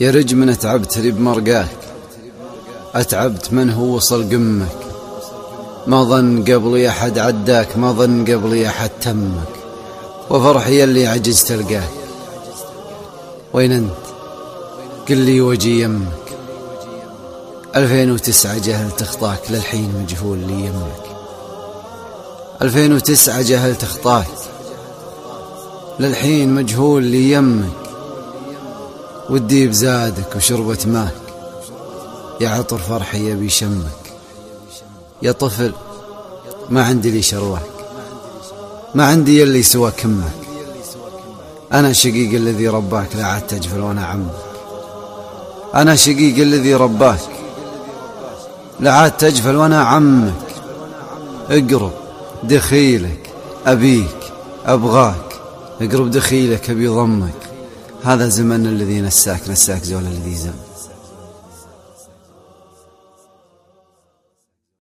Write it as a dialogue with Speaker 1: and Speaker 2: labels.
Speaker 1: يا رجم أتعبت لي بمرقاك أتعبت من هو وصل قمك. ما ظن قبلي أحد عداك ما ظن قبلي أحد تمك. وفرحي اللي عجزت القاك وين أنت؟ قل لي وجي يمك. ألفين وتسعة جهلت خطاك للحين مجهول لي يمك. ألفين وتسعة جهلت خطاك للحين مجهول لي يمك. ودي بزادك وشربة ماك. يا عطر فرحي يبي شمك. يا طفل ما عندي لي شرواك. ما عندي يلي سوى كمك. أنا شقيق الذي رباك لا عاد تجفل وأنا عمك. أنا شقيق الذي رباك لا عاد تجفل وأنا عمك. اقرب دخيلك أبيك أبغاك. اقرب دخيلك أبي ضمك. هذا زمن الذي نساك نساك زول الذي زم.